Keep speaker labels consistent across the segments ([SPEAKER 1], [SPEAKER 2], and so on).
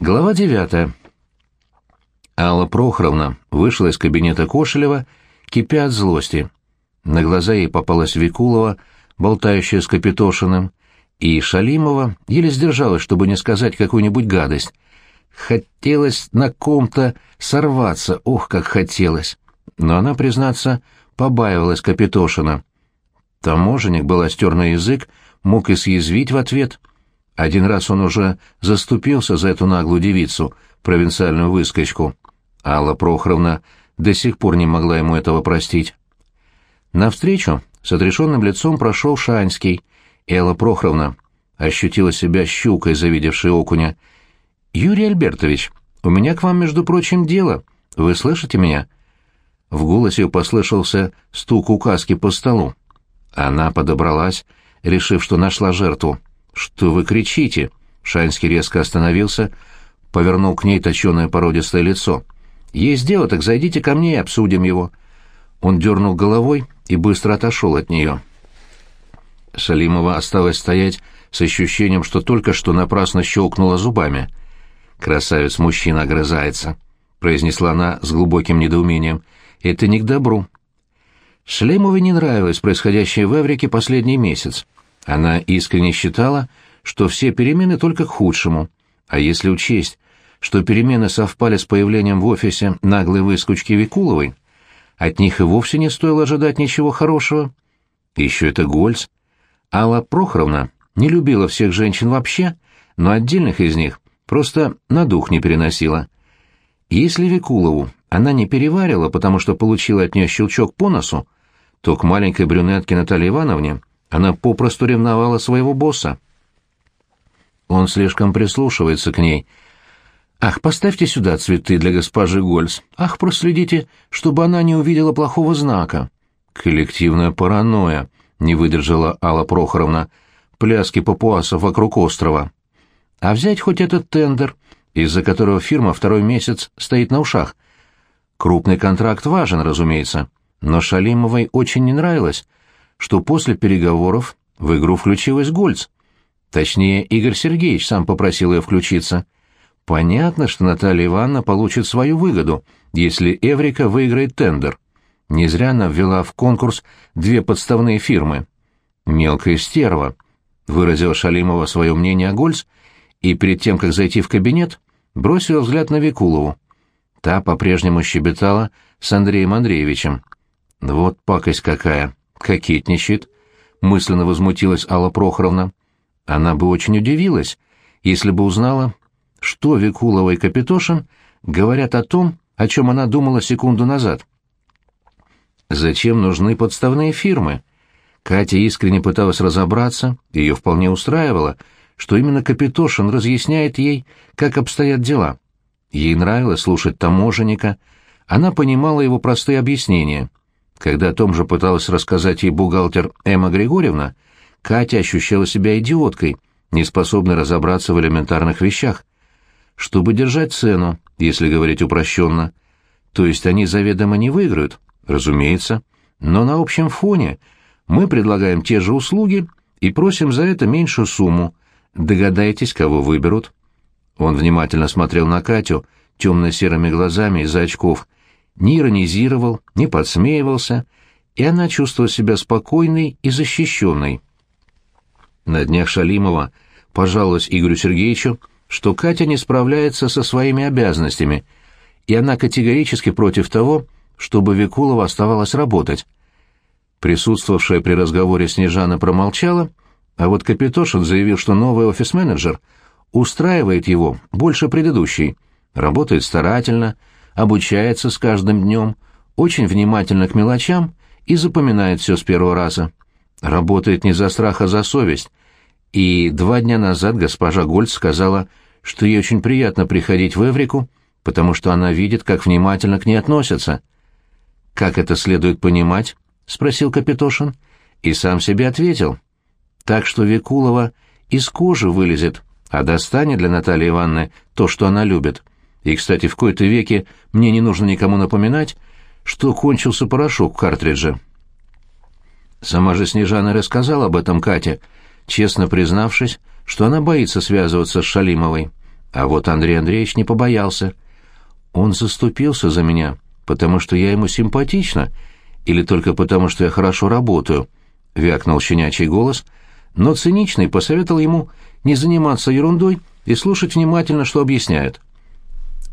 [SPEAKER 1] Глава девятая. Алла Прохоровна вышла из кабинета Кошелева, кипя от злости. На глаза ей попалась Викулова, болтающая с Капитошиным, и Шалимова еле сдержалась, чтобы не сказать какую-нибудь гадость. Хотелось на ком-то сорваться, ох, как хотелось. Но она, признаться, побаивалась Капитошина. Таможенник был остер на язык, мог и съязвить в ответ — один раз он уже заступился за эту наглую девицу, провинциальную выскочку. Алла Прохоровна до сих пор не могла ему этого простить. Навстречу с отрешенным лицом прошел Шанский, и Алла Прохоровна ощутила себя щукой, завидевшей окуня. «Юрий Альбертович, у меня к вам, между прочим, дело. Вы слышите меня?» В голосе послышался стук указки по столу. Она подобралась, решив, что нашла жертву. «Что вы кричите?» Шанский резко остановился, повернул к ней точеное породистое лицо. «Есть дело, так зайдите ко мне и обсудим его». Он дернул головой и быстро отошел от нее. Шалимова осталась стоять с ощущением, что только что напрасно щелкнула зубами. «Красавец-мужчина огрызается», — произнесла она с глубоким недоумением. «Это не к добру». Шлемовой не нравилось происходящее в Эврике последний месяц. Она искренне считала, что все перемены только к худшему, а если учесть, что перемены совпали с появлением в офисе наглой выскочки Викуловой, от них и вовсе не стоило ожидать ничего хорошего. Еще это Гольц. Алла Прохоровна не любила всех женщин вообще, но отдельных из них просто на дух не переносила. Если Викулову она не переварила, потому что получила от нее щелчок по носу, то к маленькой брюнетке Наталье Ивановне она попросту ревновала своего босса. Он слишком прислушивается к ней. «Ах, поставьте сюда цветы для госпожи Гольц. Ах, проследите, чтобы она не увидела плохого знака». «Коллективная паранойя», — не выдержала Алла Прохоровна. «Пляски папуасов вокруг острова». «А взять хоть этот тендер, из-за которого фирма второй месяц стоит на ушах. Крупный контракт важен, разумеется, но Шалимовой очень не нравилось» что после переговоров в игру включилась Гольц. Точнее, Игорь Сергеевич сам попросил ее включиться. Понятно, что Наталья Ивановна получит свою выгоду, если Эврика выиграет тендер. Не зря она ввела в конкурс две подставные фирмы. «Мелкая стерва», — выразила Шалимова свое мнение о Гольц, и перед тем, как зайти в кабинет, бросила взгляд на Викулову. Та по-прежнему щебетала с Андреем Андреевичем. «Вот пакость какая!» Кокетничает, мысленно возмутилась Алла Прохоровна. Она бы очень удивилась, если бы узнала, что Викулова и Капитошин говорят о том, о чем она думала секунду назад. Зачем нужны подставные фирмы? Катя искренне пыталась разобраться, ее вполне устраивало, что именно Капитошин разъясняет ей, как обстоят дела. Ей нравилось слушать таможенника, она понимала его простые объяснения — когда о том же пыталась рассказать ей бухгалтер Эмма Григорьевна, Катя ощущала себя идиоткой, неспособной разобраться в элементарных вещах. Чтобы держать цену, если говорить упрощенно. То есть они заведомо не выиграют, разумеется, но на общем фоне мы предлагаем те же услуги и просим за это меньшую сумму. Догадайтесь, кого выберут. Он внимательно смотрел на Катю темно-серыми глазами из-за очков — не иронизировал, не подсмеивался, и она чувствовала себя спокойной и защищенной. На днях Шалимова пожаловалась Игорю Сергеевичу, что Катя не справляется со своими обязанностями, и она категорически против того, чтобы Викулова оставалась работать. Присутствовавшая при разговоре Снежана промолчала, а вот Капитошин заявил, что новый офис-менеджер устраивает его больше предыдущей, работает старательно, обучается с каждым днем, очень внимательно к мелочам и запоминает все с первого раза. Работает не за страх, а за совесть. И два дня назад госпожа Гольц сказала, что ей очень приятно приходить в Эврику, потому что она видит, как внимательно к ней относятся. «Как это следует понимать?» — спросил Капитошин. И сам себе ответил. «Так что Викулова из кожи вылезет, а достанет для Натальи Ивановны то, что она любит. И, кстати, в кои-то веке мне не нужно никому напоминать, что кончился порошок в картридже. Сама же Снежана рассказала об этом Кате, честно признавшись, что она боится связываться с Шалимовой. А вот Андрей Андреевич не побоялся. Он заступился за меня, потому что я ему симпатична, или только потому, что я хорошо работаю, — вякнул щенячий голос, но циничный посоветовал ему не заниматься ерундой и слушать внимательно, что объясняют.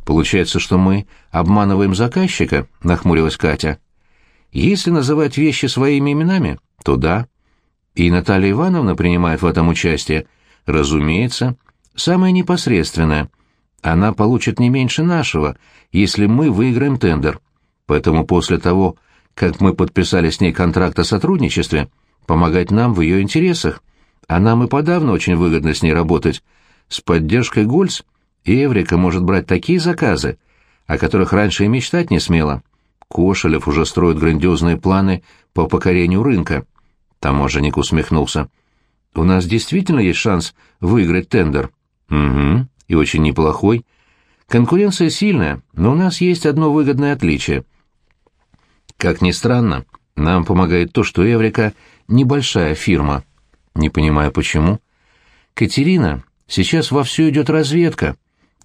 [SPEAKER 1] «Получается, что мы обманываем заказчика?» — нахмурилась Катя. «Если называть вещи своими именами, то да. И Наталья Ивановна принимает в этом участие. Разумеется, самое непосредственное. Она получит не меньше нашего, если мы выиграем тендер. Поэтому после того, как мы подписали с ней контракт о сотрудничестве, помогать нам в ее интересах. А нам и подавно очень выгодно с ней работать. С поддержкой Гольц Эврика может брать такие заказы, о которых раньше и мечтать не смела. Кошелев уже строит грандиозные планы по покорению рынка. Таможенник усмехнулся. «У нас действительно есть шанс выиграть тендер?» «Угу, и очень неплохой. Конкуренция сильная, но у нас есть одно выгодное отличие. Как ни странно, нам помогает то, что Эврика — небольшая фирма. Не понимаю, почему. Катерина, сейчас вовсю идет разведка».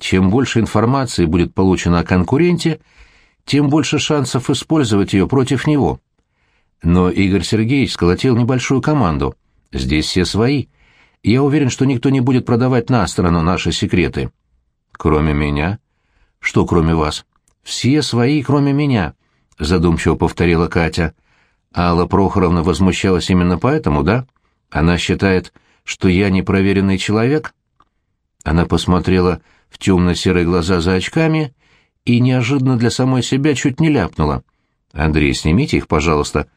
[SPEAKER 1] Чем больше информации будет получено о конкуренте, тем больше шансов использовать ее против него. Но Игорь Сергеевич сколотил небольшую команду. Здесь все свои. Я уверен, что никто не будет продавать на сторону наши секреты. Кроме меня? Что кроме вас? Все свои, кроме меня, задумчиво повторила Катя. Алла Прохоровна возмущалась именно поэтому, да? Она считает, что я непроверенный человек? Она посмотрела в темно-серые глаза за очками и неожиданно для самой себя чуть не ляпнула. «Андрей, снимите их, пожалуйста».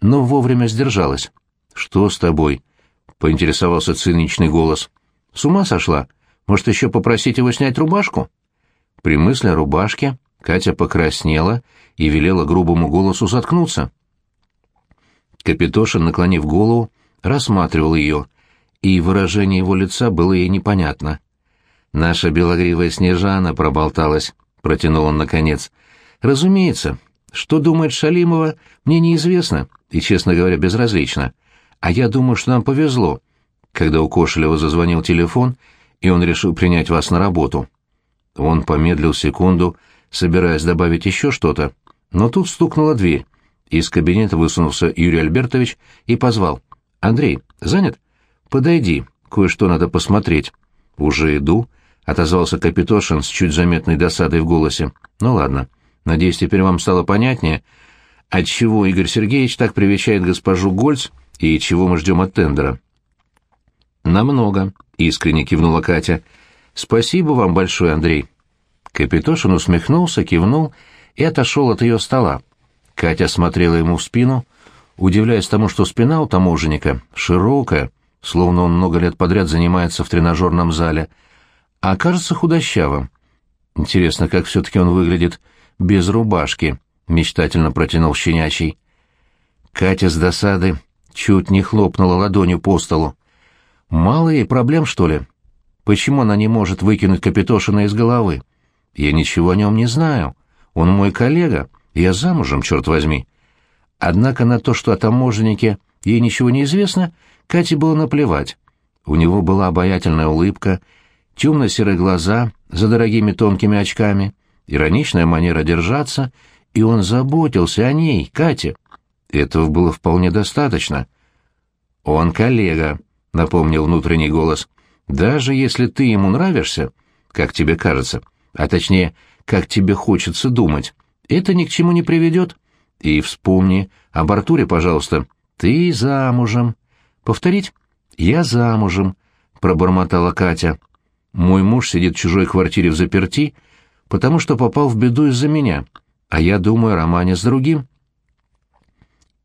[SPEAKER 1] Но вовремя сдержалась. «Что с тобой?» — поинтересовался циничный голос. «С ума сошла? Может, еще попросить его снять рубашку?» При мысли о рубашке Катя покраснела и велела грубому голосу заткнуться. Капитошин, наклонив голову, рассматривал ее, и выражение его лица было ей непонятно. Наша белогривая Снежана проболталась, протянул он наконец. Разумеется, что думает Шалимова, мне неизвестно и, честно говоря, безразлично. А я думаю, что нам повезло, когда у Кошелева зазвонил телефон, и он решил принять вас на работу. Он помедлил секунду, собираясь добавить еще что-то, но тут стукнула дверь. Из кабинета высунулся Юрий Альбертович и позвал. «Андрей, занят? Подойди, кое-что надо посмотреть». «Уже иду», отозвался Капитошин с чуть заметной досадой в голосе. «Ну ладно. Надеюсь, теперь вам стало понятнее, отчего Игорь Сергеевич так привечает госпожу Гольц и чего мы ждем от тендера». «Намного», — искренне кивнула Катя. «Спасибо вам большое, Андрей». Капитошин усмехнулся, кивнул и отошел от ее стола. Катя смотрела ему в спину, удивляясь тому, что спина у таможенника широкая, словно он много лет подряд занимается в тренажерном зале — а кажется худощавым. Интересно, как все-таки он выглядит без рубашки, — мечтательно протянул щенячий. Катя с досады чуть не хлопнула ладонью по столу. Мало ей проблем, что ли? Почему она не может выкинуть Капитошина из головы? Я ничего о нем не знаю. Он мой коллега. Я замужем, черт возьми. Однако на то, что о таможеннике ей ничего не известно, Кате было наплевать. У него была обаятельная улыбка — темно-серые глаза за дорогими тонкими очками, ироничная манера держаться, и он заботился о ней, Кате. Этого было вполне достаточно. «Он коллега», — напомнил внутренний голос. «Даже если ты ему нравишься, как тебе кажется, а точнее, как тебе хочется думать, это ни к чему не приведет. И вспомни об Артуре, пожалуйста. Ты замужем». «Повторить?» «Я замужем», — пробормотала Катя. Мой муж сидит в чужой квартире в заперти, потому что попал в беду из-за меня, а я думаю о романе с другим.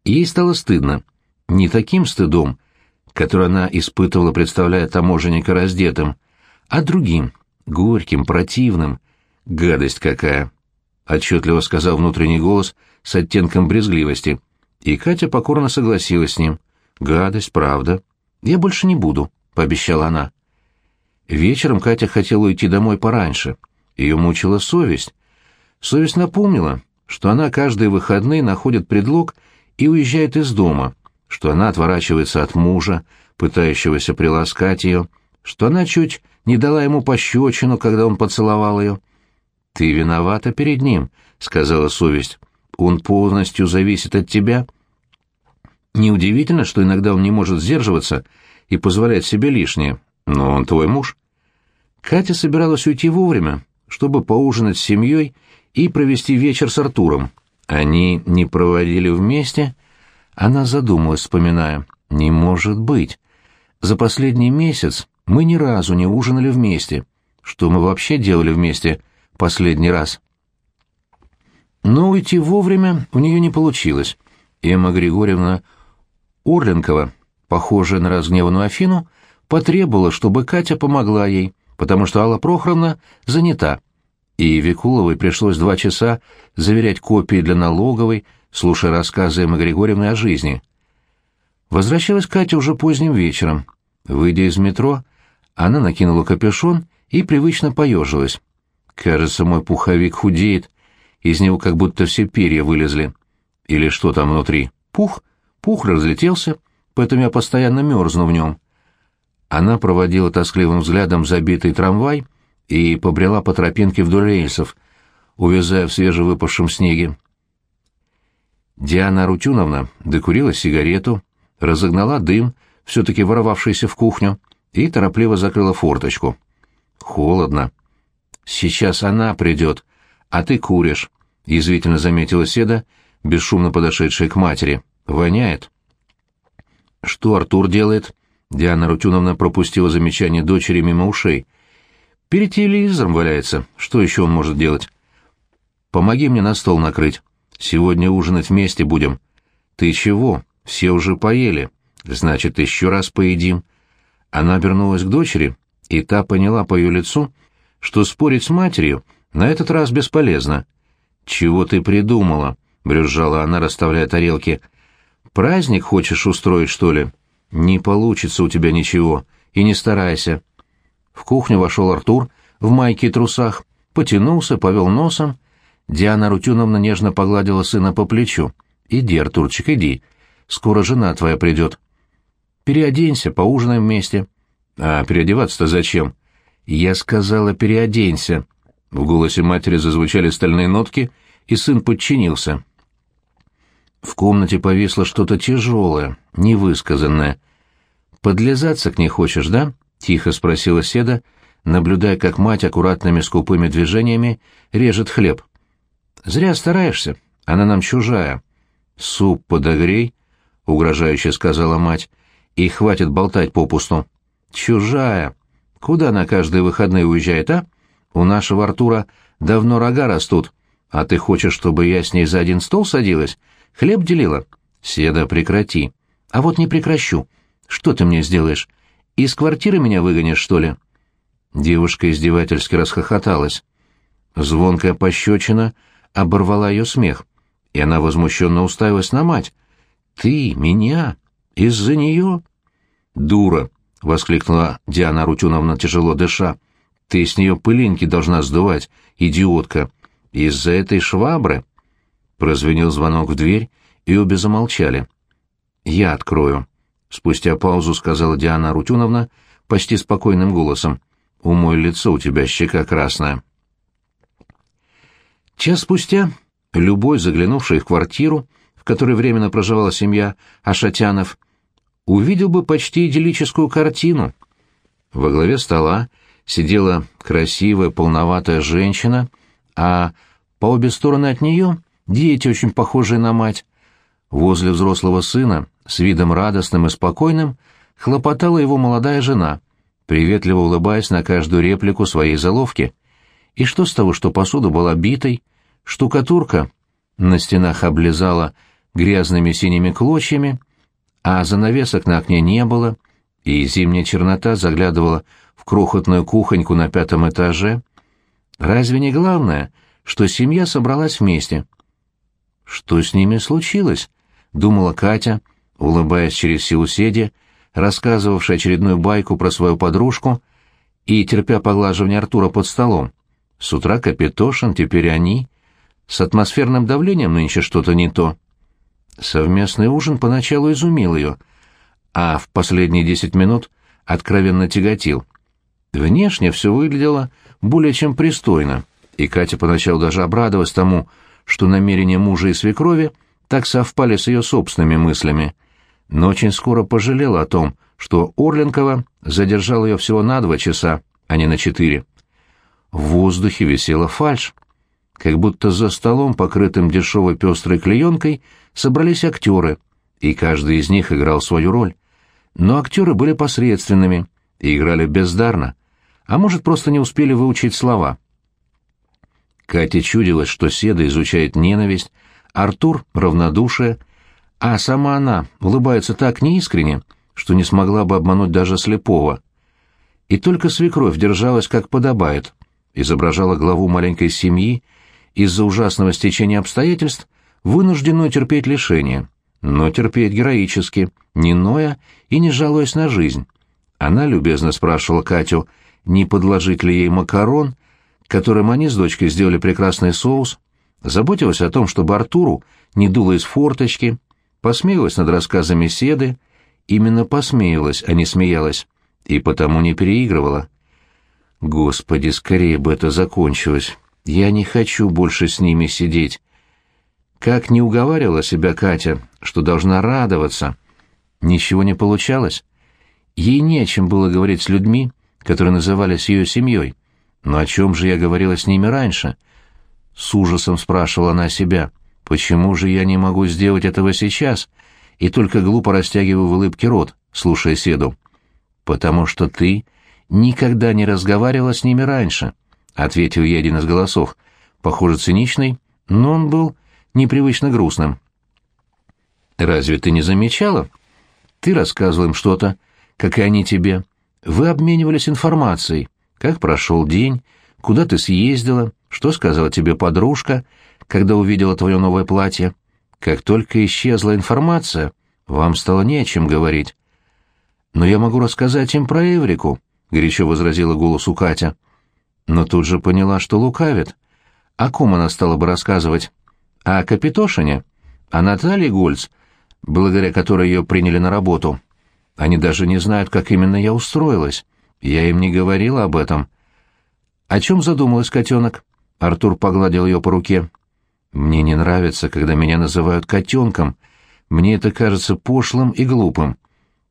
[SPEAKER 1] Ей стало стыдно. Не таким стыдом, который она испытывала, представляя таможенника раздетым, а другим, горьким, противным. Гадость какая! — отчетливо сказал внутренний голос с оттенком брезгливости. И Катя покорно согласилась с ним. «Гадость, правда. Я больше не буду», — пообещала она. Вечером Катя хотела уйти домой пораньше. Ее мучила совесть. Совесть напомнила, что она каждые выходные находит предлог и уезжает из дома, что она отворачивается от мужа, пытающегося приласкать ее, что она чуть не дала ему пощечину, когда он поцеловал ее. «Ты виновата перед ним», — сказала совесть. «Он полностью зависит от тебя». Неудивительно, что иногда он не может сдерживаться и позволяет себе лишнее, но он твой муж. Катя собиралась уйти вовремя, чтобы поужинать с семьей и провести вечер с Артуром. Они не проводили вместе. Она задумалась, вспоминая. «Не может быть. За последний месяц мы ни разу не ужинали вместе. Что мы вообще делали вместе последний раз?» Но уйти вовремя у нее не получилось. Эмма Григорьевна Орленкова, похожая на разгневанную Афину, потребовала, чтобы Катя помогла ей, потому что Алла Прохоровна занята и Викуловой пришлось два часа заверять копии для налоговой, слушая рассказы Эммы Григорьевны о жизни. Возвращалась Катя уже поздним вечером. Выйдя из метро, она накинула капюшон и привычно поежилась. Кажется, мой пуховик худеет, из него как будто все перья вылезли. Или что там внутри? Пух? Пух разлетелся, поэтому я постоянно мерзну в нем. Она проводила тоскливым взглядом забитый трамвай и побрела по тропинке вдоль рельсов, увязая в свежевыпавшем снеге. Диана Рутюновна докурила сигарету, разогнала дым, все-таки воровавшийся в кухню, и торопливо закрыла форточку. «Холодно. Сейчас она придет, а ты куришь», — язвительно заметила Седа, бесшумно подошедшая к матери. «Воняет». «Что Артур делает?» Диана Рутюновна пропустила замечание дочери мимо ушей. Перед телевизором валяется. Что еще он может делать? Помоги мне на стол накрыть. Сегодня ужинать вместе будем. Ты чего? Все уже поели. Значит, еще раз поедим. Она обернулась к дочери, и та поняла по ее лицу, что спорить с матерью на этот раз бесполезно. «Чего ты придумала?» — брюзжала она, расставляя тарелки. «Праздник хочешь устроить, что ли?» «Не получится у тебя ничего, и не старайся. В кухню вошел Артур в майке и трусах, потянулся, повел носом. Диана Рутюновна нежно погладила сына по плечу. «Иди, Артурчик, иди. Скоро жена твоя придет. Переоденься, поужинаем вместе». «А переодеваться-то зачем?» «Я сказала, переоденься». В голосе матери зазвучали стальные нотки, и сын подчинился. В комнате повисло что-то тяжелое, невысказанное. «Подлизаться к ней хочешь, да?» — тихо спросила Седа, наблюдая, как мать аккуратными скупыми движениями режет хлеб. «Зря стараешься, она нам чужая». «Суп подогрей», — угрожающе сказала мать, — «и хватит болтать попусту». «Чужая! Куда она каждые выходные уезжает, а? У нашего Артура давно рога растут, а ты хочешь, чтобы я с ней за один стол садилась? Хлеб делила?» «Седа, прекрати». «А вот не прекращу. Что ты мне сделаешь? Из квартиры меня выгонишь, что ли?» Девушка издевательски расхохоталась. Звонкая пощечина оборвала ее смех, и она возмущенно уставилась на мать. «Ты? Меня? Из-за нее?» «Дура!» — воскликнула Диана Рутюновна, тяжело дыша. «Ты с нее пылинки должна сдувать, идиотка! Из-за этой швабры!» Прозвенел звонок в дверь, и обе замолчали. «Я открою», Спустя паузу сказала Диана Рутюновна почти спокойным голосом. «Умой лицо, у тебя щека красная». Час спустя любой, заглянувший в квартиру, в которой временно проживала семья Ашатянов, увидел бы почти идиллическую картину. Во главе стола сидела красивая, полноватая женщина, а по обе стороны от нее дети, очень похожие на мать. Возле взрослого сына с видом радостным и спокойным хлопотала его молодая жена, приветливо улыбаясь на каждую реплику своей заловки. И что с того, что посуда была битой, штукатурка на стенах облезала грязными синими клочьями, а занавесок на окне не было, и зимняя чернота заглядывала в крохотную кухоньку на пятом этаже. Разве не главное, что семья собралась вместе? Что с ними случилось? — думала Катя, — улыбаясь через силу седи, рассказывавший очередную байку про свою подружку и терпя поглаживание Артура под столом. С утра Капитошин, теперь они. С атмосферным давлением нынче что-то не то. Совместный ужин поначалу изумил ее, а в последние десять минут откровенно тяготил. Внешне все выглядело более чем пристойно, и Катя поначалу даже обрадовалась тому, что намерения мужа и свекрови так совпали с ее собственными мыслями, но очень скоро пожалела о том, что Орленкова задержал ее всего на два часа, а не на четыре. В воздухе висела фальшь. Как будто за столом, покрытым дешевой пестрой клеенкой, собрались актеры, и каждый из них играл свою роль. Но актеры были посредственными и играли бездарно, а может, просто не успели выучить слова. Кате чудилось, что Седа изучает ненависть, Артур — равнодушие, а сама она улыбается так неискренне, что не смогла бы обмануть даже слепого. И только свекровь держалась как подобает, изображала главу маленькой семьи, из-за ужасного стечения обстоятельств, вынужденную терпеть лишение, но терпеть героически, не ноя и не жалуясь на жизнь. Она любезно спрашивала Катю, не подложить ли ей макарон, которым они с дочкой сделали прекрасный соус, заботилась о том, чтобы Артуру не дуло из форточки, посмеялась над рассказами Седы, именно посмеялась, а не смеялась, и потому не переигрывала. Господи, скорее бы это закончилось. Я не хочу больше с ними сидеть. Как не уговаривала себя Катя, что должна радоваться. Ничего не получалось. Ей не о чем было говорить с людьми, которые назывались ее семьей. Но о чем же я говорила с ними раньше? С ужасом спрашивала она себя. Почему же я не могу сделать этого сейчас? И только глупо растягиваю в улыбке рот, слушая Седу. Потому что ты никогда не разговаривала с ними раньше, ответил ей один из голосов. Похоже, циничный, но он был непривычно грустным. Разве ты не замечала? Ты рассказывал им что-то, как и они тебе. Вы обменивались информацией. Как прошел день, куда ты съездила, что сказала тебе подружка, когда увидела твое новое платье. Как только исчезла информация, вам стало не о чем говорить. «Но я могу рассказать им про Эврику», — горячо возразила голосу Катя. Но тут же поняла, что лукавит. О ком она стала бы рассказывать? О Капитошине? О Наталье Гольц, благодаря которой ее приняли на работу? Они даже не знают, как именно я устроилась. Я им не говорила об этом. О чем задумалась котенок? Артур погладил ее по руке. Мне не нравится, когда меня называют котенком. Мне это кажется пошлым и глупым.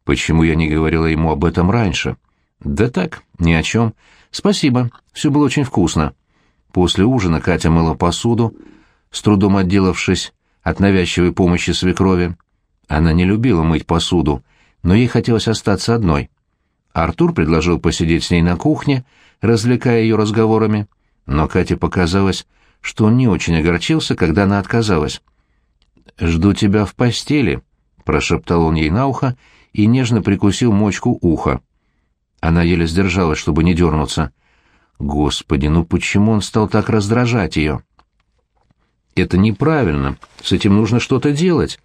[SPEAKER 1] Почему я не говорила ему об этом раньше? Да так, ни о чем. Спасибо, все было очень вкусно. После ужина Катя мыла посуду, с трудом отделавшись от навязчивой помощи свекрови. Она не любила мыть посуду, но ей хотелось остаться одной. Артур предложил посидеть с ней на кухне, развлекая ее разговорами, но Кате показалось, что он не очень огорчился, когда она отказалась. «Жду тебя в постели», — прошептал он ей на ухо и нежно прикусил мочку уха. Она еле сдержалась, чтобы не дернуться. Господи, ну почему он стал так раздражать ее? Это неправильно, с этим нужно что-то делать.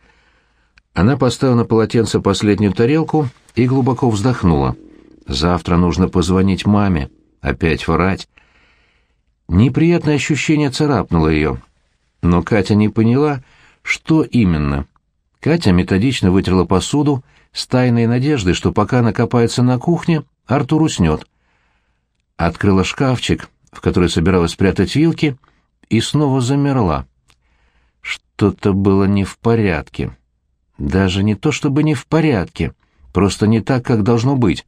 [SPEAKER 1] Она поставила на полотенце последнюю тарелку и глубоко вздохнула. Завтра нужно позвонить маме, опять врать. Неприятное ощущение царапнуло ее. Но Катя не поняла, что именно. Катя методично вытерла посуду с тайной надеждой, что пока она копается на кухне, Артур уснет. Открыла шкафчик, в который собиралась спрятать вилки, и снова замерла. Что-то было не в порядке. Даже не то чтобы не в порядке, просто не так, как должно быть.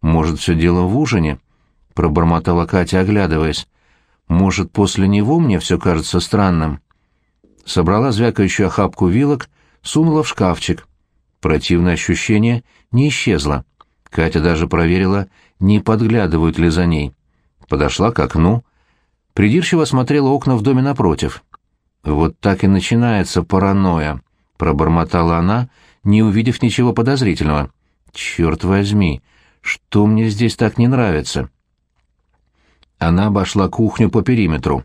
[SPEAKER 1] Может, все дело в ужине? Пробормотала Катя, оглядываясь. Может, после него мне все кажется странным? Собрала звякающую охапку вилок, сунула в шкафчик. Противное ощущение не исчезло. Катя даже проверила, не подглядывают ли за ней. Подошла к окну. Придирчиво смотрела окна в доме напротив. Вот так и начинается паранойя пробормотала она, не увидев ничего подозрительного. «Черт возьми, что мне здесь так не нравится?» Она обошла кухню по периметру.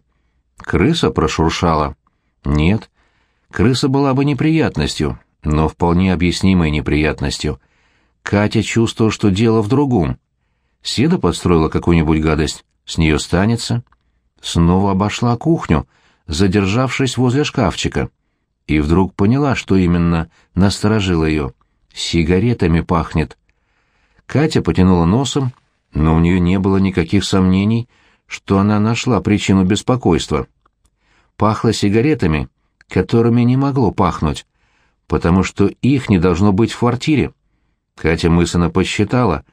[SPEAKER 1] Крыса прошуршала. Нет, крыса была бы неприятностью, но вполне объяснимой неприятностью. Катя чувствовала, что дело в другом. Седа подстроила какую-нибудь гадость, с нее станется. Снова обошла кухню, задержавшись возле шкафчика и вдруг поняла, что именно насторожило ее. Сигаретами пахнет. Катя потянула носом, но у нее не было никаких сомнений, что она нашла причину беспокойства. Пахло сигаретами, которыми не могло пахнуть, потому что их не должно быть в квартире. Катя мысленно посчитала,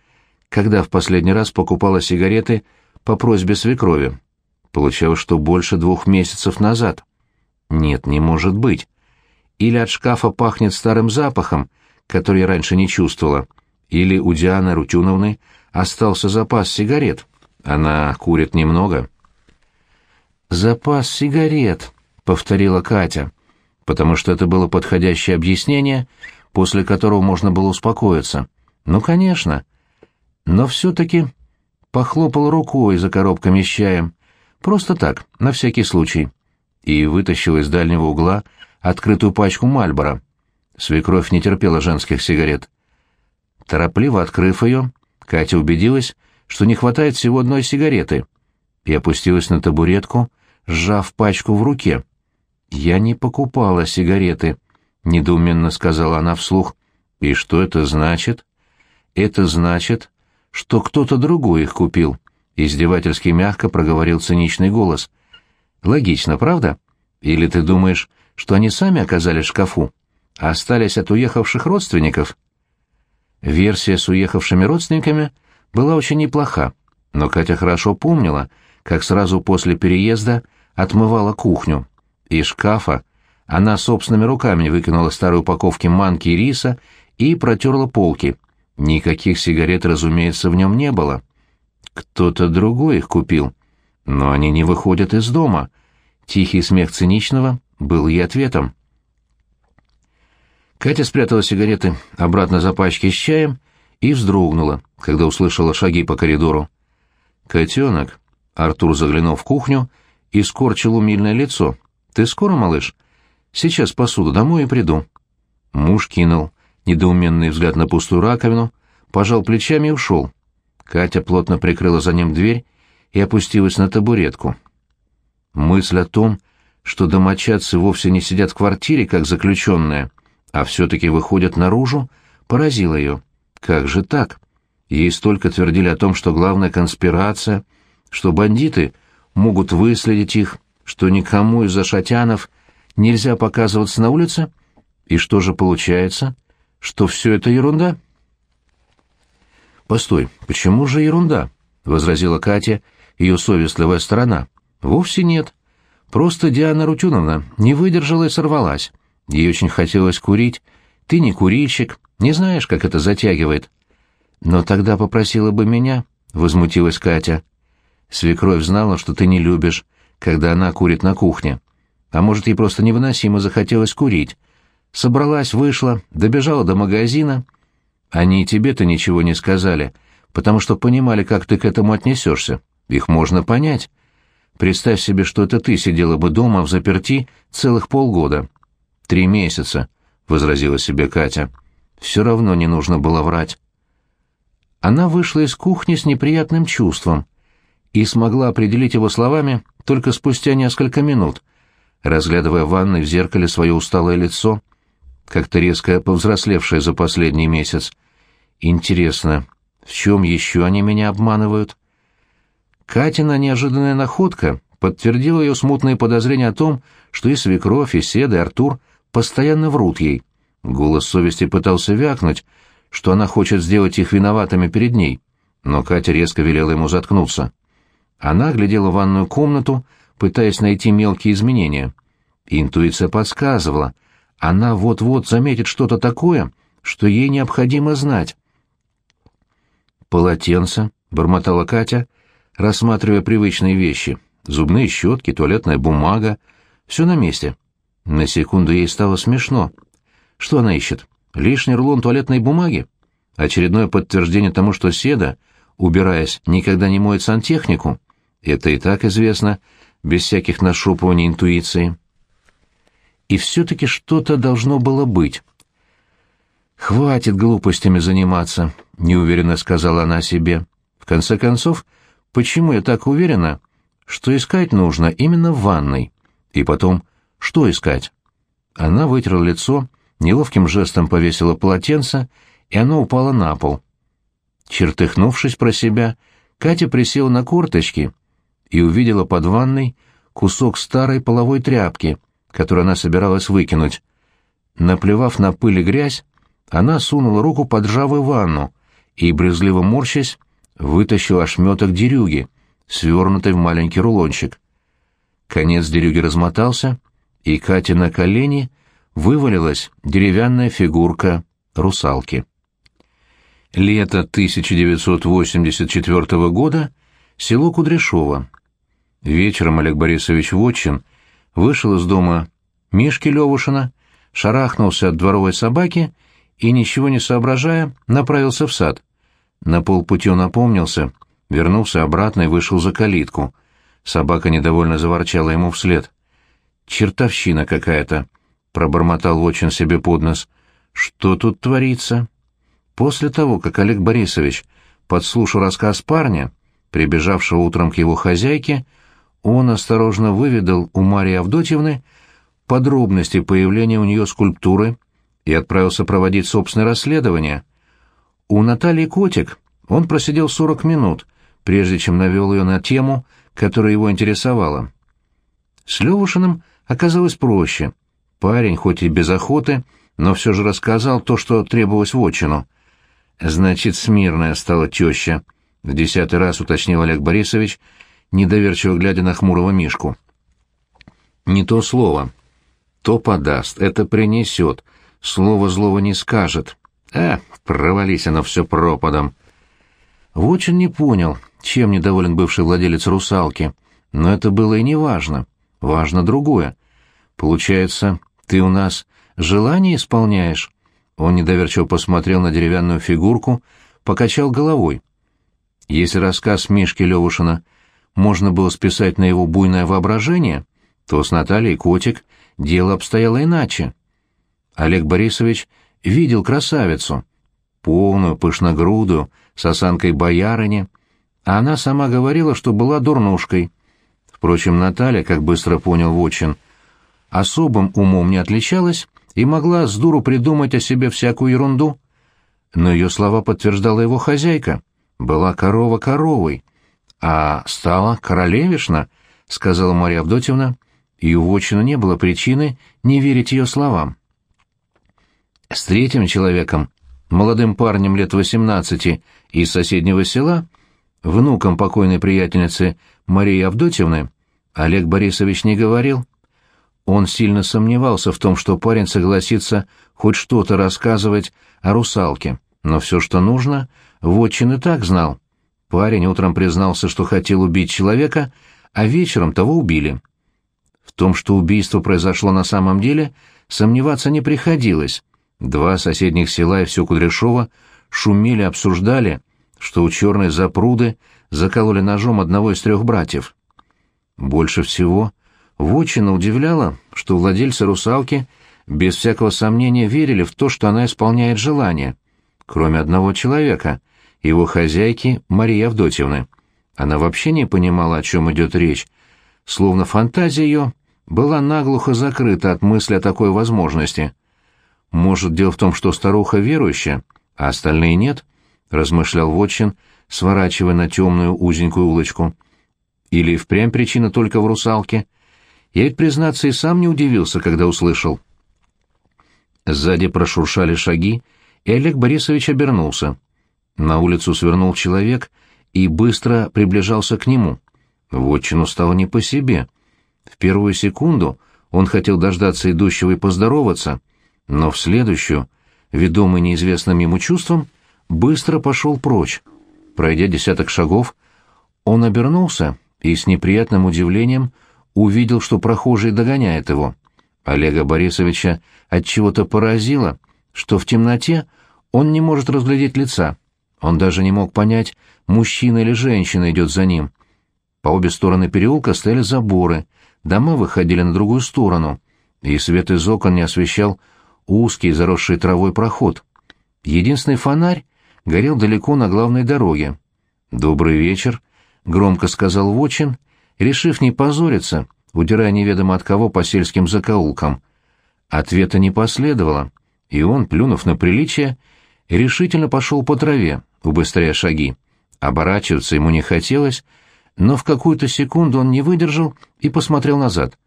[SPEAKER 1] когда в последний раз покупала сигареты по просьбе свекрови. Получалось, что больше двух месяцев назад. Нет, не может быть. Или от шкафа пахнет старым запахом, который я раньше не чувствовала, или у Дианы Рутюновны остался запас сигарет. Она курит немного. «Запас сигарет», — повторила Катя, потому что это было подходящее объяснение, после которого можно было успокоиться. «Ну, конечно». Но все-таки похлопал рукой за коробками с чаем. Просто так, на всякий случай. И вытащил из дальнего угла открытую пачку Мальбора. Свекровь не терпела женских сигарет. Торопливо открыв ее, Катя убедилась, что не хватает всего одной сигареты, и опустилась на табуретку, сжав пачку в руке. «Я не покупала сигареты», — недоуменно сказала она вслух. «И что это значит?» «Это значит, что кто-то другой их купил», — издевательски мягко проговорил циничный голос. «Логично, правда? Или ты думаешь, что они сами оказались в шкафу, а остались от уехавших родственников?» Версия с уехавшими родственниками была очень неплоха, но Катя хорошо помнила, как сразу после переезда отмывала кухню. Из шкафа она собственными руками выкинула старые упаковки манки и риса и протерла полки. Никаких сигарет, разумеется, в нем не было. Кто-то другой их купил. Но они не выходят из дома. Тихий смех циничного был ей ответом. Катя спрятала сигареты обратно за пачки с чаем и вздрогнула, когда услышала шаги по коридору. «Котенок!» — Артур заглянул в кухню и скорчил умильное лицо. «Ты скоро, малыш?» «Сейчас посуду домой и приду». Муж кинул недоуменный взгляд на пустую раковину, пожал плечами и ушел. Катя плотно прикрыла за ним дверь и опустилась на табуретку. Мысль о том, что домочадцы вовсе не сидят в квартире, как заключенные, а все-таки выходят наружу, поразила ее. Как же так? Ей столько твердили о том, что главная конспирация, что бандиты могут выследить их, что никому из зашатянов нельзя показываться на улице. И что же получается? Что все это ерунда? «Постой, почему же ерунда?» — возразила Катя, ее совестливая сторона. «Вовсе нет. Просто Диана Рутюновна не выдержала и сорвалась. Ей очень хотелось курить. Ты не курильщик, не знаешь, как это затягивает. Но тогда попросила бы меня, — возмутилась Катя. Свекровь знала, что ты не любишь, когда она курит на кухне. А может, ей просто невыносимо захотелось курить. Собралась, вышла, добежала до магазина. Они и тебе-то ничего не сказали, потому что понимали, как ты к этому отнесешься. Их можно понять. Представь себе, что это ты сидела бы дома в заперти целых полгода. «Три месяца», — возразила себе Катя. «Все равно не нужно было врать». Она вышла из кухни с неприятным чувством и смогла определить его словами только спустя несколько минут, разглядывая в ванной в зеркале свое усталое лицо, как-то резко повзрослевшее за последний месяц. «Интересно, в чем еще они меня обманывают?» Катина неожиданная находка подтвердила ее смутные подозрения о том, что и свекровь, и Седа, и Артур постоянно врут ей. Голос совести пытался вякнуть, что она хочет сделать их виноватыми перед ней, но Катя резко велела ему заткнуться. Она глядела в ванную комнату, пытаясь найти мелкие изменения. Интуиция подсказывала, она вот-вот заметит что-то такое, что ей необходимо знать. «Полотенце», — бормотала Катя, рассматривая привычные вещи. «Зубные щетки, туалетная бумага. Все на месте. На секунду ей стало смешно. Что она ищет? Лишний рулон туалетной бумаги? Очередное подтверждение тому, что Седа, убираясь, никогда не моет сантехнику? Это и так известно, без всяких нашупываний интуиции. И все-таки что-то должно было быть. «Хватит глупостями заниматься», — неуверенно сказала она себе. «В конце концов, почему я так уверена, что искать нужно именно в ванной? И потом, что искать? Она вытерла лицо, неловким жестом повесила полотенце, и оно упало на пол. Чертыхнувшись про себя, Катя присела на корточки и увидела под ванной кусок старой половой тряпки, которую она собиралась выкинуть. Наплевав на пыль и грязь, она сунула руку под ржавую ванну и, брезгливо морщась, вытащила ошметок дерюги, свернутый в маленький рулончик. Конец дерюги размотался, и Кате на колени вывалилась деревянная фигурка русалки. Лето 1984 года, село Кудряшово. Вечером Олег Борисович Вотчин вышел из дома Мишки Левушина, шарахнулся от дворовой собаки и, ничего не соображая, направился в сад. На полпути он опомнился, вернулся обратно и вышел за калитку. Собака недовольно заворчала ему вслед. «Чертовщина какая-то!» — пробормотал Вотчин себе под нос. «Что тут творится?» После того, как Олег Борисович подслушал рассказ парня, прибежавшего утром к его хозяйке, он осторожно выведал у Марии Авдотьевны подробности появления у нее скульптуры и отправился проводить собственное расследование. У Натальи Котик он просидел 40 минут, прежде чем навел ее на тему, которая его интересовала. С Левушиным оказалось проще. Парень, хоть и без охоты, но все же рассказал то, что требовалось в отчину — Значит, смирная стала теща, — в десятый раз уточнил Олег Борисович, недоверчиво глядя на хмурого Мишку. Не то слово. То подаст, это принесет, слово злого не скажет. А, провались оно все пропадом. Вочин не понял, чем недоволен бывший владелец русалки, но это было и не важно. Важно другое. Получается, ты у нас желание исполняешь? Он недоверчиво посмотрел на деревянную фигурку, покачал головой. Если рассказ Мишки Левушина можно было списать на его буйное воображение, то с Натальей Котик дело обстояло иначе. Олег Борисович видел красавицу, полную, пышногрудую, с осанкой боярыни, а она сама говорила, что была дурнушкой. Впрочем, Наталья, как быстро понял Вочин, особым умом не отличалась и могла с дуру придумать о себе всякую ерунду. Но ее слова подтверждала его хозяйка. Была корова коровой, а стала королевишна, — сказала Марья Авдотьевна, и у Вотчина не было причины не верить ее словам. С третьим человеком, молодым парнем лет восемнадцати из соседнего села, внуком покойной приятельницы Марии Авдотьевны, Олег Борисович не говорил. Он сильно сомневался в том, что парень согласится хоть что-то рассказывать о русалке, но все, что нужно, Вотчин и так знал. Парень утром признался, что хотел убить человека, а вечером того убили. В том, что убийство произошло на самом деле, сомневаться не приходилось. Два соседних села и все Кудряшово шумели, обсуждали, что у черной запруды закололи ножом одного из трех братьев. Больше всего Вотчина удивляло, что владельцы русалки без всякого сомнения верили в то, что она исполняет желание, кроме одного человека, его хозяйки Марии Авдотьевны. Она вообще не понимала, о чем идет речь, словно фантазия ее была наглухо закрыта от мысли о такой возможности. «Может, дело в том, что старуха верующая, а остальные нет?» — размышлял Вотчин, сворачивая на темную узенькую улочку. «Или впрямь причина только в русалке?» Я ведь, признаться, и сам не удивился, когда услышал. Сзади прошуршали шаги, и Олег Борисович обернулся. На улицу свернул человек и быстро приближался к нему. Вотчину стало не по себе. В первую секунду он хотел дождаться идущего и поздороваться, но в следующую, ведомый неизвестным ему чувством, быстро пошел прочь. Пройдя десяток шагов, он обернулся и с неприятным удивлением увидел, что прохожий догоняет его. Олега Борисовича от чего-то поразило, что в темноте он не может разглядеть лица. Он даже не мог понять, мужчина или женщина идет за ним. По обе стороны переулка стояли заборы, дома выходили на другую сторону, и свет из окон не освещал узкий, заросший травой проход. Единственный фонарь горел далеко на главной дороге. «Добрый вечер», — громко сказал Вочин решив не позориться, удирая неведомо от кого по сельским закоулкам. Ответа не последовало, и он, плюнув на приличие, решительно пошел по траве, убыстряя шаги. Оборачиваться ему не хотелось, но в какую-то секунду он не выдержал и посмотрел назад.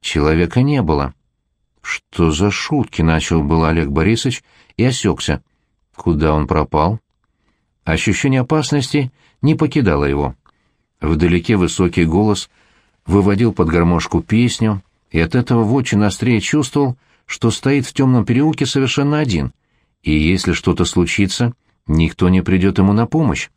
[SPEAKER 1] Человека не было. «Что за шутки?» — начал был Олег Борисович и осекся. Куда он пропал? Ощущение опасности не покидало его. Вдалеке высокий голос выводил под гармошку песню, и от этого Вотчин острее чувствовал, что стоит в темном переулке совершенно один, и если что-то случится, никто не придет ему на помощь.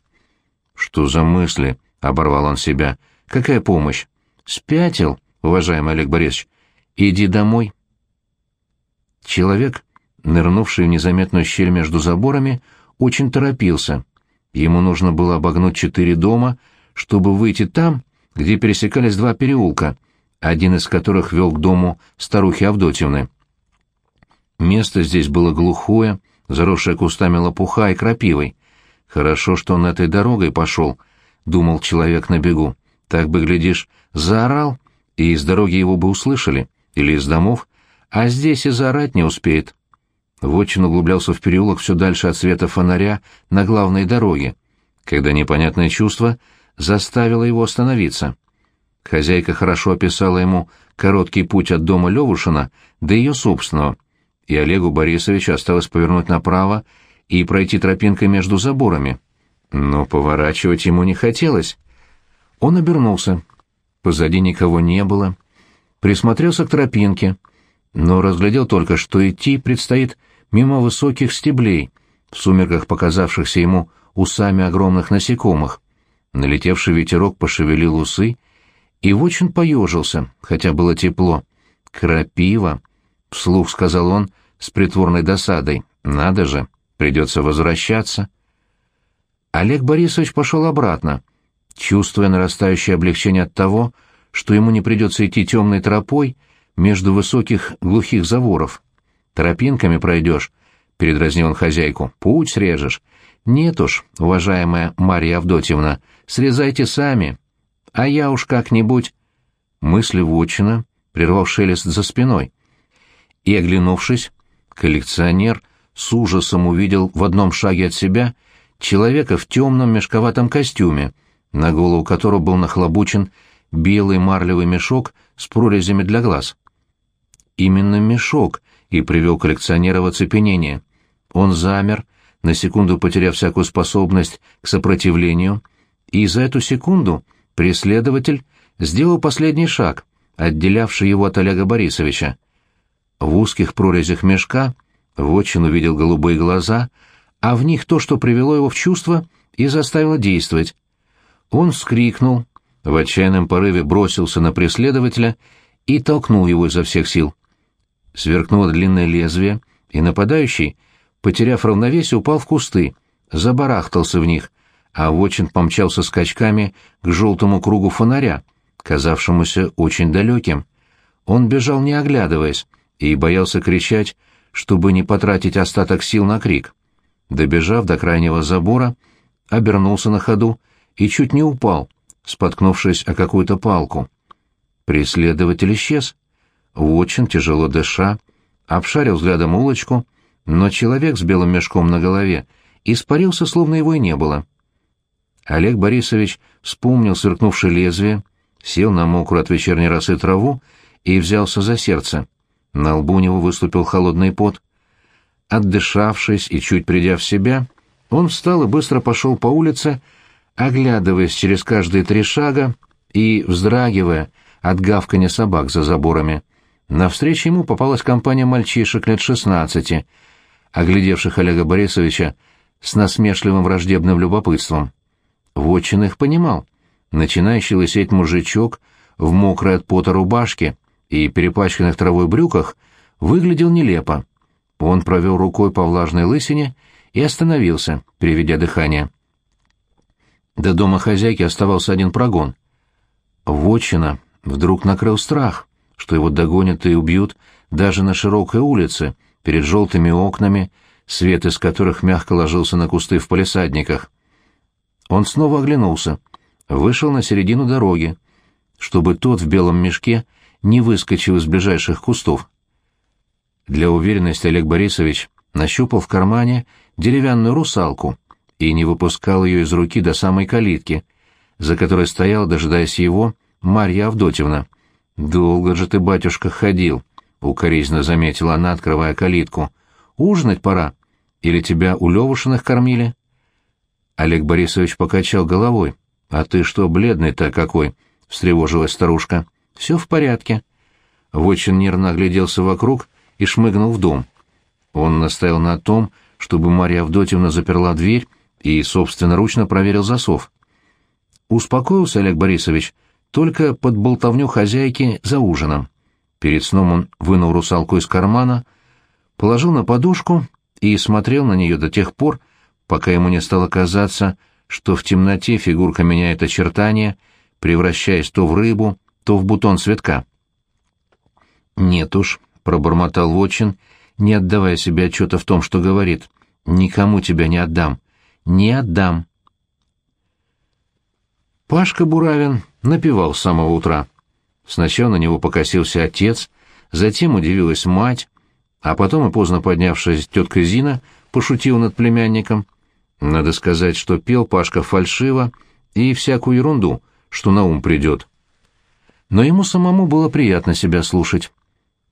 [SPEAKER 1] «Что за мысли?» — оборвал он себя. «Какая помощь?» «Спятил, уважаемый Олег Борисович. Иди домой». Человек, нырнувший в незаметную щель между заборами, очень торопился. Ему нужно было обогнуть четыре дома, чтобы выйти там, где пересекались два переулка, один из которых вел к дому старухи Авдотьевны. Место здесь было глухое, заросшее кустами лопуха и крапивой. Хорошо, что он этой дорогой пошел, — думал человек на бегу. Так бы, глядишь, заорал, и из дороги его бы услышали, или из домов, а здесь и заорать не успеет. Вотчин углублялся в переулок все дальше от света фонаря на главной дороге, когда непонятное чувство заставило его остановиться. Хозяйка хорошо описала ему короткий путь от дома Левушина до ее собственного — и Олегу Борисовичу осталось повернуть направо и пройти тропинкой между заборами. Но поворачивать ему не хотелось. Он обернулся. Позади никого не было. Присмотрелся к тропинке, но разглядел только, что идти предстоит мимо высоких стеблей, в сумерках показавшихся ему усами огромных насекомых. Налетевший ветерок пошевелил усы, и очень поежился, хотя было тепло. «Крапива!» — вслух сказал он с притворной досадой. «Надо же, придется возвращаться». Олег Борисович пошел обратно, чувствуя нарастающее облегчение от того, что ему не придется идти темной тропой между высоких глухих заворов. «Тропинками пройдешь», — передразнил он хозяйку, — «путь срежешь». «Нет уж, уважаемая Марья Авдотьевна, срезайте сами, а я уж как-нибудь...» Мысли Вотчина прервал шелест за спиной и, оглянувшись, коллекционер с ужасом увидел в одном шаге от себя человека в темном мешковатом костюме, на голову которого был нахлобучен белый марлевый мешок с прорезями для глаз. Именно мешок и привел коллекционера в оцепенение. Он замер, на секунду потеряв всякую способность к сопротивлению, и за эту секунду преследователь сделал последний шаг, отделявший его от Олега Борисовича. В узких прорезях мешка Вотчин увидел голубые глаза, а в них то, что привело его в чувство и заставило действовать. Он вскрикнул, в отчаянном порыве бросился на преследователя и толкнул его изо всех сил. Сверкнуло длинное лезвие, и нападающий, потеряв равновесие, упал в кусты, забарахтался в них, а Вотчин помчался скачками к желтому кругу фонаря, казавшемуся очень далеким. Он бежал, не оглядываясь, и боялся кричать, чтобы не потратить остаток сил на крик. Добежав до крайнего забора, обернулся на ходу и чуть не упал, споткнувшись о какую-то палку. Преследователь исчез. Вотчин, тяжело дыша, обшарил взглядом улочку, но человек с белым мешком на голове испарился, словно его и не было. Олег Борисович вспомнил сверкнувшее лезвие, сел на мокрую от вечерней росы траву и взялся за сердце. На лбу у него выступил холодный пот. Отдышавшись и чуть придя в себя, он встал и быстро пошел по улице, оглядываясь через каждые три шага и вздрагивая от гавкания собак за заборами. Навстречу ему попалась компания мальчишек лет шестнадцати, оглядевших Олега Борисовича с насмешливым враждебным любопытством. Вотчин их понимал. Начинающий лысеть мужичок в мокрой от пота рубашке — и перепачканных травой брюках выглядел нелепо. Он провел рукой по влажной лысине и остановился, переведя дыхание. До дома хозяйки оставался один прогон. Вотчина вдруг накрыл страх, что его догонят и убьют даже на широкой улице, перед желтыми окнами, свет из которых мягко ложился на кусты в палисадниках. Он снова оглянулся, вышел на середину дороги, чтобы тот в белом мешке не выскочил из ближайших кустов. Для уверенности Олег Борисович нащупал в кармане деревянную русалку и не выпускал ее из руки до самой калитки, за которой стояла, дожидаясь его, Марья Авдотьевна. «Долго же ты, батюшка, ходил», — укоризненно заметила она, открывая калитку. «Ужинать пора. Или тебя у Левушиных кормили?» Олег Борисович покачал головой. «А ты что, бледный-то какой?» — встревожилась старушка. «Все в порядке». Вочин нервно огляделся вокруг и шмыгнул в дом. Он настоял на том, чтобы Марья Авдотьевна заперла дверь и собственноручно проверил засов. Успокоился Олег Борисович только под болтовню хозяйки за ужином. Перед сном он вынул русалку из кармана, положил на подушку и смотрел на нее до тех пор, пока ему не стало казаться, что в темноте фигурка меняет очертания, превращаясь то в рыбу, то в бутон цветка. «Нет уж», — пробормотал Вочин, не отдавая себе отчета в том, что говорит, — «никому тебя не отдам, не отдам». Пашка Буравин напевал с самого утра. Сначала на него покосился отец, затем удивилась мать, а потом и поздно поднявшаяся тетка Зина пошутила над племянником. Надо сказать, что пел Пашка фальшиво и всякую ерунду, что на ум придет. Но ему самому было приятно себя слушать.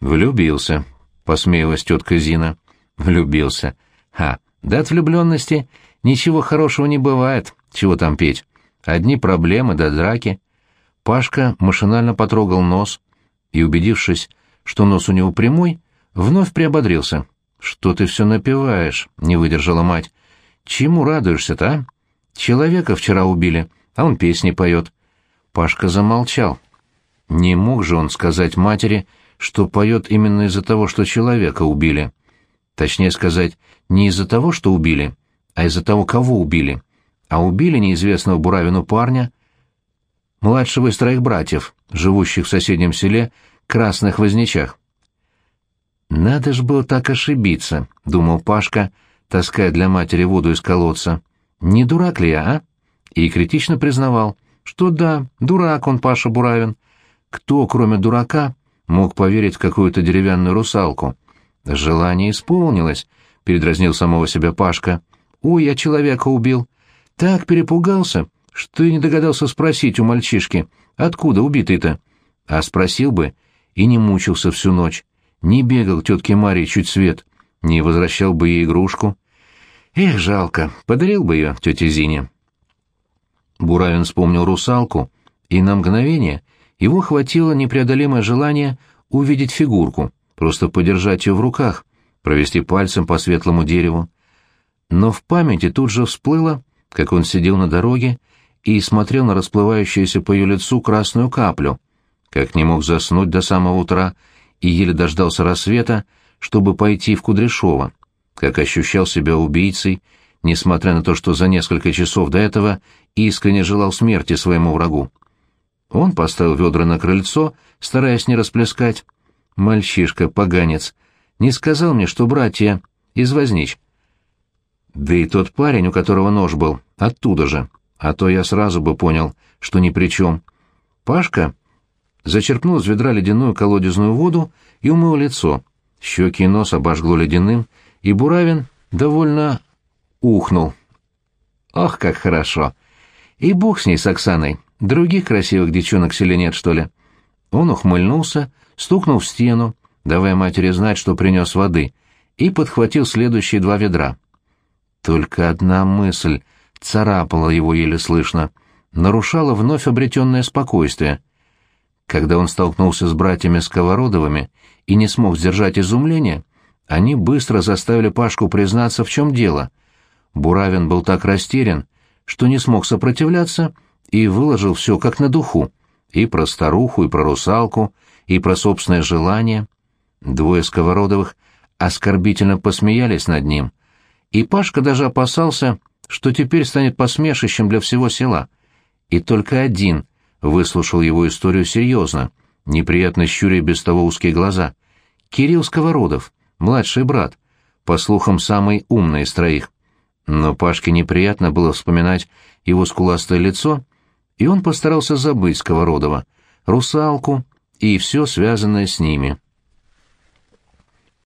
[SPEAKER 1] «Влюбился», — посмеялась тетка Зина. «Влюбился. Ха, да от влюбленности ничего хорошего не бывает, чего там петь. Одни проблемы да драки». Пашка машинально потрогал нос и, убедившись, что нос у него прямой, вновь приободрился. «Что ты все напеваешь?» — не выдержала мать. «Чему радуешься-то, а? Человека вчера убили, а он песни поет». Пашка замолчал. Не мог же он сказать матери, что поет именно из-за того, что человека убили. Точнее сказать, не из-за того, что убили, а из-за того, кого убили. А убили неизвестного Буравину парня, младшего из троих братьев, живущих в соседнем селе Красных Возничах. «Надо ж было так ошибиться», — думал Пашка, таская для матери воду из колодца. «Не дурак ли я, а?» И критично признавал, что да, дурак он, Паша Буравин. Кто, кроме дурака, мог поверить в какую-то деревянную русалку? Желание исполнилось, — передразнил самого себя Пашка. «Ой, я человека убил. Так перепугался, что и не догадался спросить у мальчишки, откуда убитый-то. А спросил бы, и не мучился всю ночь, не бегал тетке Марии чуть свет, не возвращал бы ей игрушку. Эх, жалко, подарил бы ее тете Зине. Буравин вспомнил русалку, и на мгновение его хватило непреодолимое желание увидеть фигурку, просто подержать ее в руках, провести пальцем по светлому дереву. Но в памяти тут же всплыло, как он сидел на дороге и смотрел на расплывающуюся по ее лицу красную каплю, как не мог заснуть до самого утра и еле дождался рассвета, чтобы пойти в Кудряшово, как ощущал себя убийцей, несмотря на то, что за несколько часов до этого искренне желал смерти своему врагу. Он поставил ведра на крыльцо, стараясь не расплескать. Мальчишка, поганец, не сказал мне, что братья из Вознич. Да и тот парень, у которого нож был, оттуда же а то я сразу бы понял, что ни при чем. Пашка зачерпнул из ведра ледяную колодезную воду и умыл лицо. Щеки и нос обожгло ледяным, и Буравин довольно ухнул. Ох, как хорошо! И бог с ней, с Оксаной. Других красивых девчонок в селе нет, что ли? Он ухмыльнулся, стукнул в стену, давая матери знать, что принес воды, и подхватил следующие два ведра. Только одна мысль — царапала его еле слышно, нарушала вновь обретенное спокойствие. Когда он столкнулся с братьями Сковородовыми и не смог сдержать изумления, они быстро заставили Пашку признаться, в чем дело. Буравин был так растерян, что не смог сопротивляться и выложил все как на духу, и про старуху, и про русалку, и про собственное желание. Двое Сковородовых оскорбительно посмеялись над ним, и Пашка даже опасался, что теперь станет посмешищем для всего села. И только один выслушал его историю серьезно, неприятно щуря без того узкие глаза. Кирилл Сковородов, младший брат, по слухам, самый умный из троих. Но Пашке неприятно было вспоминать его скуластое лицо, и он постарался забыть Сковородова, русалку и все связанное с ними.